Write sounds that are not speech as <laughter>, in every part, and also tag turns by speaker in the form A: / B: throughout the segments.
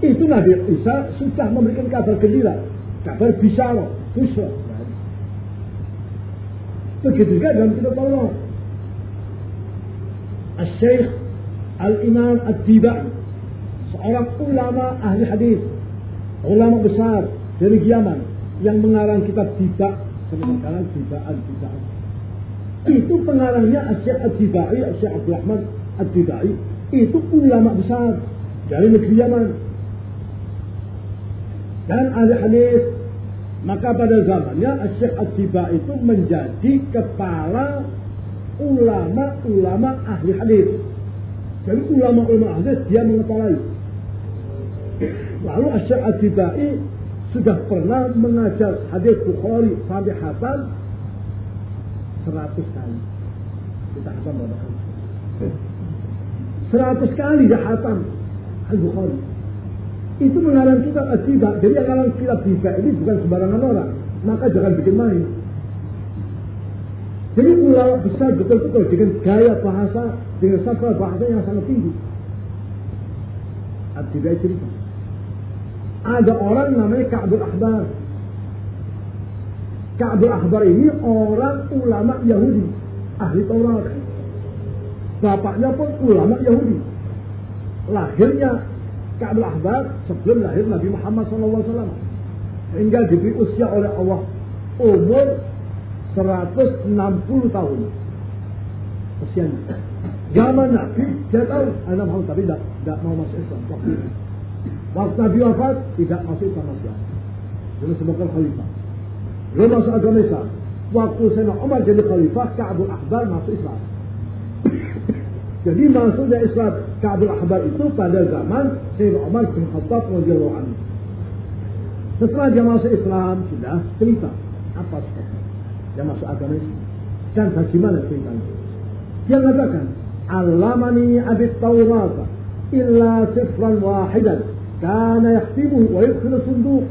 A: Itu Nabi Isa sudah memberikan kabar gembira, kabar bisyara, busra. Begitu juga dalam kitab Taurat. Al-Syeikh Al-Imam Ad-Dibai seorang ulama ahli hadis, ulama besar dari Yaman yang mengarang kitab Diba sebenarnya sekarang Dibaan Dibaan. Itu pengarangnya Syekh Ad-Dibai, Syekh Abdul Rahman Ad-Dibai, itu ulama besar dari negeri Yaman. Dan ahli hadis maka pada zamannya Syekh Ad-Diba itu menjadi kepala ulama-ulama ahli hadis. Jadi ulama-ulama ahli dia mengepalai. Lalu Syekh Ad-Dibai sudah pernah mengajar hadis Bukhari sampai hatam 100 kali. Kita hatam berapa kali? 100 kali dia hatam Al-Bukhari. Itu mengarang kitab Ad-Diba. Jadi yang mengarang kitab Diba ini bukan sembarangan orang. Maka jangan bikin main. Jadi ulama besar betul-betul dengan gaya bahasa, dengan sastra bahasa yang sangat tinggi. Ad-Diba cerita. Ada orang namanya Ka'bul Ahbar. Ka'bul Ahbar ini orang ulama Yahudi. Ahli Taurat. Bapaknya pun ulama Yahudi. Lahirnya Ka'bul Ahbar sebelum lahir Nabi Muhammad SAW. Hingga diberi usia oleh Allah umur 160 tahun. Usianya. Zaman Nabi, dia tahu anak Muhammad tapi tidak, tidak mau masuk Islam. Waktu. Waktu Nabi wafat, tidak masuk Islam. Jadi sebagai khalifah. Belum masuk agama Islam. Waktu Sayyidina Umar jadi khalifah, Ka'bul Ahbar masuk Islam. <laughs> Jadi maksudnya Islam Ka'bul Ahbar itu pada zaman Sayyidina Umar bin Khattab radhiyallahu anhu. Setelah dia masuk Islam sudah cerita apa sebabnya dia masuk agama Islam dan bagaimana ceritanya. Dia mengatakan, "Alamani abit Taurat illa sifran wahidan kana yahtibuhu wa yadkhulu sunduq."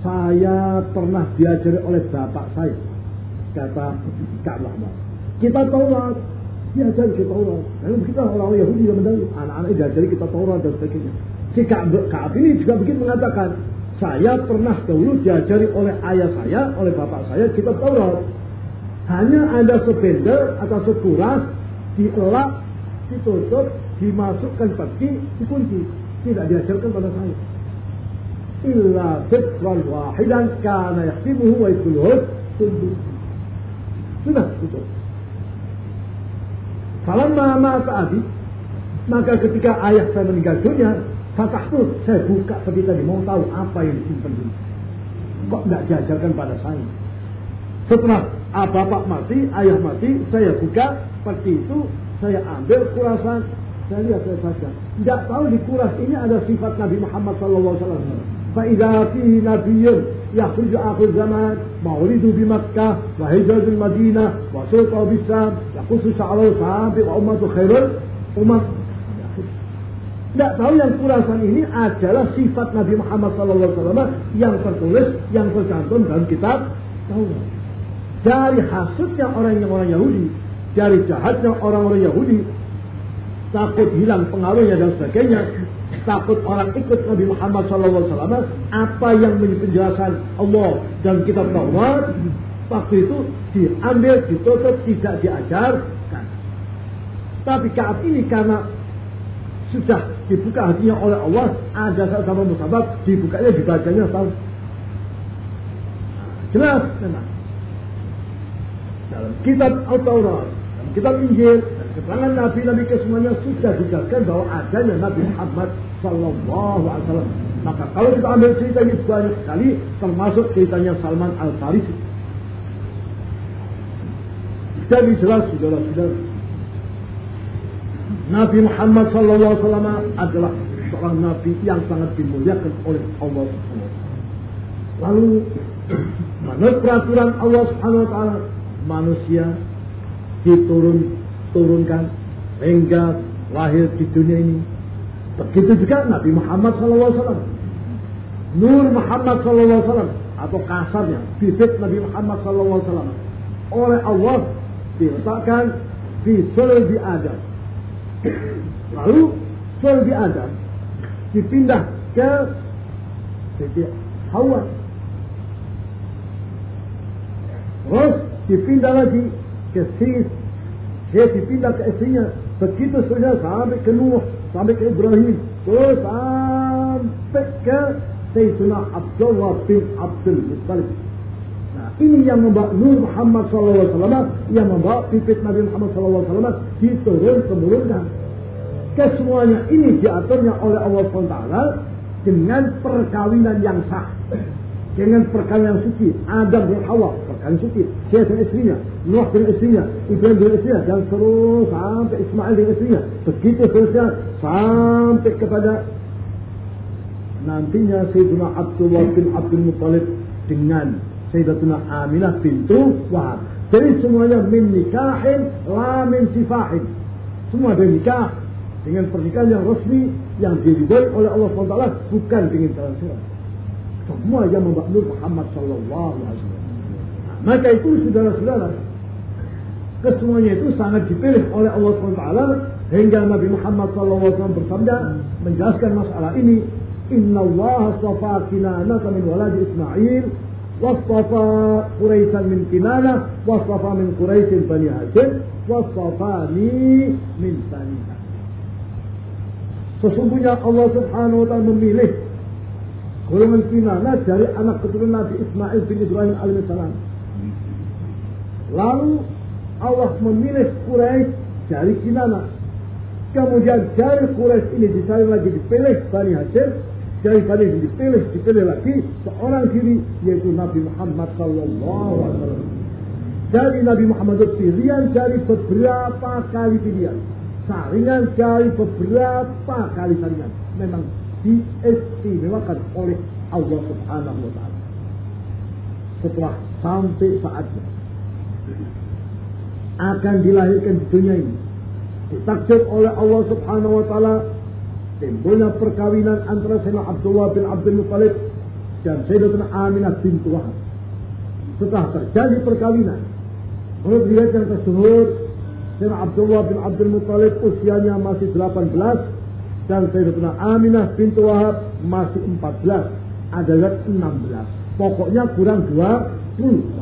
A: Saya pernah diajari oleh bapak saya, kata Ka'bul Ahbar. Kita Taurat, diajari kita Taurat. Lalu kita orang Yahudi yang mendalil, anak-anak diajari kita Taurat dan sebagainya. Si Ka'ab ini juga begitu mengatakan, saya pernah dahulu diajari oleh ayah saya, oleh bapak saya, kita Taurat. Hanya ada sepeda atau sekuras, dielak, ditutup, dimasukkan peti, dikunci. Tidak diajarkan pada saya. Illa fitran wahidan kana yaktimuhu wa yadkhuluhu Sudah, tutup. Salam mama abi, maka ketika ayah saya meninggal dunia, fatahtu, saya buka peti tadi, mau tahu apa yang disimpan dulu. Kok tidak diajarkan pada saya? Setelah ah, Pak mati, ayah mati, saya buka peti itu, saya ambil kurasan, saya lihat saya saja. Tidak tahu di kuras ini ada sifat Nabi Muhammad SAW. Fa'idha fi يخرج آخر الزمان مولد بمكة وهجرة المدينة وسلطة بالشام يقص شعره sampai وأمة خير الأمم tidak tahu yang kurasan ini adalah sifat Nabi Muhammad SAW yang tertulis, yang tercantum dalam kitab Taurat. Dari hasutnya orang yang orang Yahudi, dari jahatnya orang-orang Yahudi, takut hilang pengaruhnya dan sebagainya, takut orang ikut Nabi Muhammad SAW, apa yang menjadi penjelasan Allah dan kitab Taurat, waktu itu diambil, ditutup, tidak diajarkan. Tapi Kaab ini karena sudah dibuka hatinya oleh Allah, ada sama musabab, dibukanya, dibacanya, tahu. Jelas memang. Dalam kitab Al-Taurat, dalam kitab Injil, keterangan Nabi-Nabi kesemuanya sudah dijelaskan bahwa adanya Nabi Muhammad Sallallahu Alaihi Wasallam. Maka kalau kita ambil cerita ini banyak sekali, termasuk ceritanya Salman Al Farisi. Jadi jelas saudara-saudara, Nabi Muhammad Sallallahu Alaihi Wasallam adalah seorang Nabi yang sangat dimuliakan oleh Allah Subhanahu Wa Taala. Lalu <clears throat> menurut peraturan Allah Subhanahu Wa Taala, manusia diturun turunkan hingga lahir di dunia ini. Begitu juga Nabi Muhammad SAW. Nur Muhammad SAW atau kasarnya bibit Nabi Muhammad SAW oleh Allah diletakkan di sulbi Adam <clears throat> Lalu Sulbi Adam dipindah ke Siti Hawa. Terus dipindah lagi ke Sis. Dia dipindah ke istrinya. Begitu saja sampai ke Nuh, sampai ke Ibrahim. Terus sampai ke Sayyidina Abdullah bin Abdul Muttalib. Nah, ini yang membawa Nur Muhammad SAW, yang membawa pipit Nabi Muhammad SAW diturun temurunkan. Kesemuanya ini diaturnya oleh Allah SWT dengan perkawinan yang sah. Dengan perkawinan yang suci. Adam dan Hawa, perkawinan suci. Dan istrinya, Nuh dan istrinya, Ibrahim dan istrinya, dan terus sampai Ismail dan istrinya. Begitu seterusnya sampai kepada nantinya Sayyidina Abdullah bin Abdul Muttalib dengan Sayyidatuna Aminah pintu Wahab. Jadi semuanya min nikahin la min sifahin. Semua dari nikah dengan pernikahan yang resmi yang diridhoi oleh Allah SWT bukan dengan jalan Semua yang membawa Nur Muhammad Sallallahu Alaihi Wasallam. Maka itu saudara-saudara, kesemuanya itu sangat dipilih oleh Allah SWT hingga Nabi Muhammad SAW bersabda menjelaskan masalah ini. Inna Allah safa kinana min walad Ismail wastafa Quraisyan min kinana wastafa min Quraisyin bani Hashim wastafani min bani Sesungguhnya Allah Subhanahu wa taala memilih golongan kinana dari anak keturunan Nabi Ismail bin Ibrahim alaihissalam Lalu Allah memilih Quraisy dari Kinana. Kemudian dari Quraisy ini dicari lagi dipilih Bani Hashim. Dari Bani Hashim dipilih, dipilih lagi seorang diri yaitu Nabi Muhammad sallallahu alaihi wasallam. Dari Nabi Muhammad itu pilihan dari beberapa kali pilihan saringan dari beberapa kali saringan memang diistimewakan oleh Allah Subhanahu wa taala. Setelah sampai saatnya akan dilahirkan di dunia ini. Ditakdir oleh Allah Subhanahu wa taala timbulnya perkawinan antara Sayyidina Abdullah bin Abdul Muttalib dan Sayyidatina Aminah bin Wahab. Setelah terjadi perkawinan, menurut riwayat yang tersebut Sayyidina Abdullah bin Abdul Muttalib usianya masih 18 dan Sayyidatina Aminah bintu Wahab masih 14 adalah 16 pokoknya kurang 20